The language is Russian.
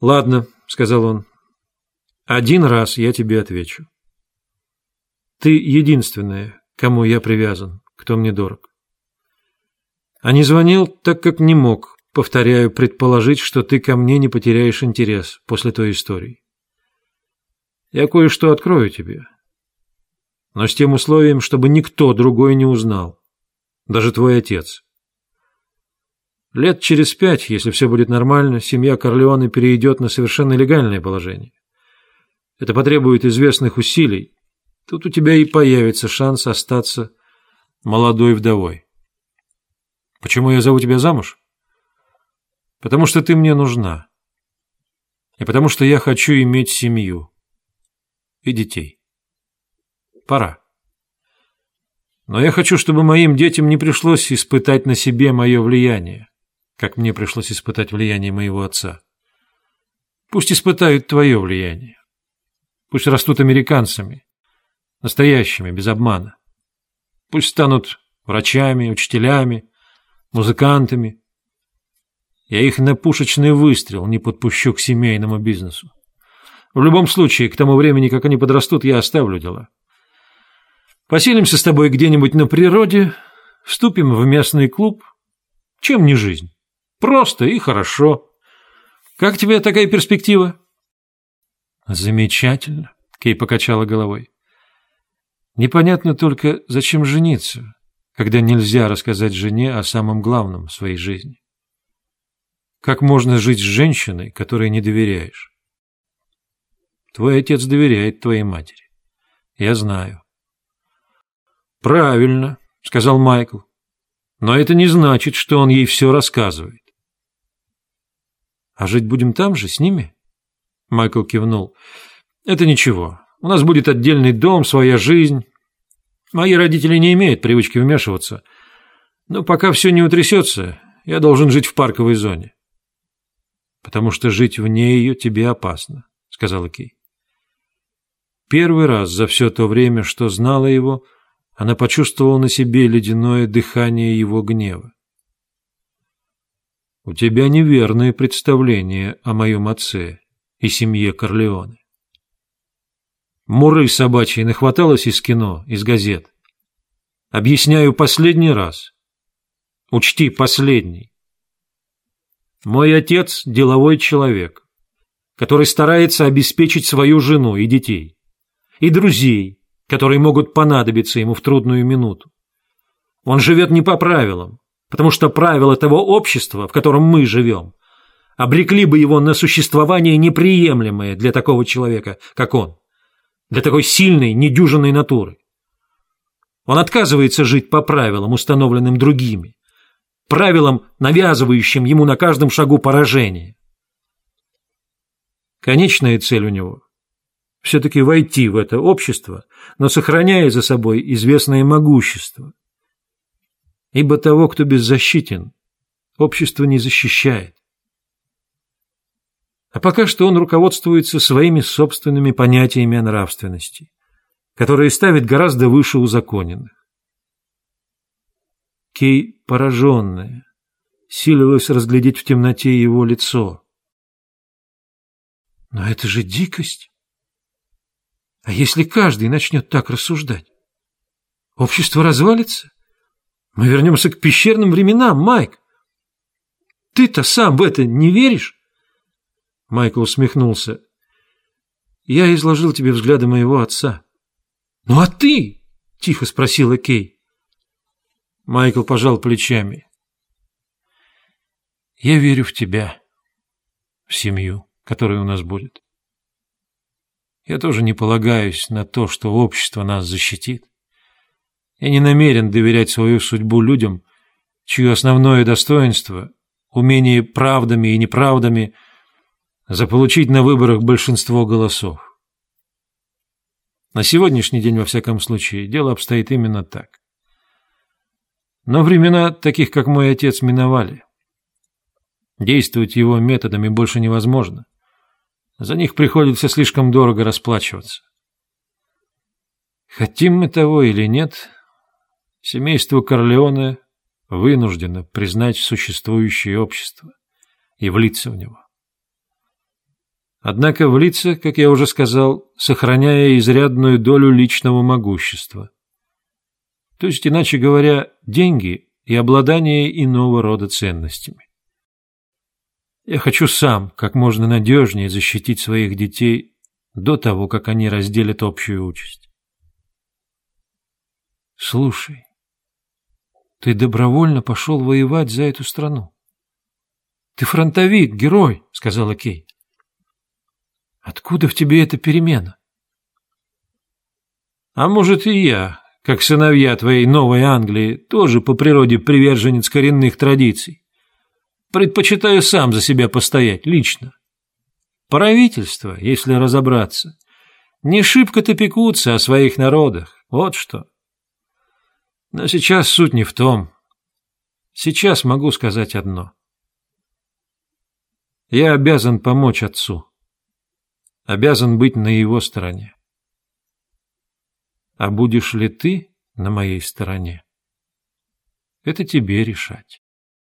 «Ладно», — сказал он, — «один раз я тебе отвечу. Ты единственная, кому я привязан, кто мне дорог. А не звонил, так как не мог, повторяю, предположить, что ты ко мне не потеряешь интерес после той истории. Я кое-что открою тебе, но с тем условием, чтобы никто другой не узнал, даже твой отец». Лет через пять, если все будет нормально, семья Корлеоне перейдет на совершенно легальное положение. Это потребует известных усилий. Тут у тебя и появится шанс остаться молодой вдовой. Почему я зову тебя замуж? Потому что ты мне нужна. И потому что я хочу иметь семью. И детей. Пора. Но я хочу, чтобы моим детям не пришлось испытать на себе мое влияние как мне пришлось испытать влияние моего отца. Пусть испытают твое влияние. Пусть растут американцами, настоящими, без обмана. Пусть станут врачами, учителями, музыкантами. Я их на пушечный выстрел не подпущу к семейному бизнесу. В любом случае, к тому времени, как они подрастут, я оставлю дела. Поселимся с тобой где-нибудь на природе, вступим в местный клуб. Чем не жизнь? Просто и хорошо. Как тебе такая перспектива? Замечательно, Кей покачала головой. Непонятно только, зачем жениться, когда нельзя рассказать жене о самом главном в своей жизни. Как можно жить с женщиной, которой не доверяешь? Твой отец доверяет твоей матери. Я знаю. Правильно, сказал Майкл. Но это не значит, что он ей все рассказывает. «А жить будем там же, с ними?» Майкл кивнул. «Это ничего. У нас будет отдельный дом, своя жизнь. Мои родители не имеют привычки вмешиваться. Но пока все не утрясется, я должен жить в парковой зоне». «Потому что жить вне ее тебе опасно», — сказала Кей. Первый раз за все то время, что знала его, она почувствовала на себе ледяное дыхание его гнева. У тебя неверное представление о моем отце и семье Корлеоне. Муры собачьей нахваталась из кино, из газет. Объясняю последний раз. Учти, последний. Мой отец – деловой человек, который старается обеспечить свою жену и детей, и друзей, которые могут понадобиться ему в трудную минуту. Он живет не по правилам, потому что правила того общества, в котором мы живем, обрекли бы его на существование неприемлемое для такого человека, как он, для такой сильной, недюжинной натуры. Он отказывается жить по правилам, установленным другими, правилам, навязывающим ему на каждом шагу поражение. Конечная цель у него – все-таки войти в это общество, но сохраняя за собой известное могущество, ибо того, кто беззащитен, общество не защищает. А пока что он руководствуется своими собственными понятиями о нравственности, которые ставит гораздо выше узаконенных. Кей, пораженная, силилась разглядеть в темноте его лицо. Но это же дикость. А если каждый начнет так рассуждать? Общество развалится? Мы вернемся к пещерным временам, Майк. Ты-то сам в это не веришь? Майкл усмехнулся. Я изложил тебе взгляды моего отца. Ну а ты? Тихо спросила Кей. Майкл пожал плечами. Я верю в тебя, в семью, которая у нас будет. Я тоже не полагаюсь на то, что общество нас защитит. Я не намерен доверять свою судьбу людям, чье основное достоинство – умение правдами и неправдами заполучить на выборах большинство голосов. На сегодняшний день, во всяком случае, дело обстоит именно так. Но времена таких, как мой отец, миновали. Действовать его методами больше невозможно. За них приходится слишком дорого расплачиваться. Хотим мы того или нет, Семейство Корлеоне вынуждено признать существующее общество и влиться в него. Однако влиться, как я уже сказал, сохраняя изрядную долю личного могущества. То есть, иначе говоря, деньги и обладание иного рода ценностями. Я хочу сам как можно надежнее защитить своих детей до того, как они разделят общую участь. Слушай, ты добровольно пошел воевать за эту страну. Ты фронтовик, герой, сказала Кей. Откуда в тебе эта перемена? А может и я, как сыновья твоей новой Англии, тоже по природе приверженец коренных традиций. Предпочитаю сам за себя постоять, лично. Правительство, если разобраться, не шибко-то пекутся о своих народах, вот что. Но сейчас суть не в том. Сейчас могу сказать одно. Я обязан помочь отцу обязан быть на его стороне. А будешь ли ты на моей стороне? Это тебе решать.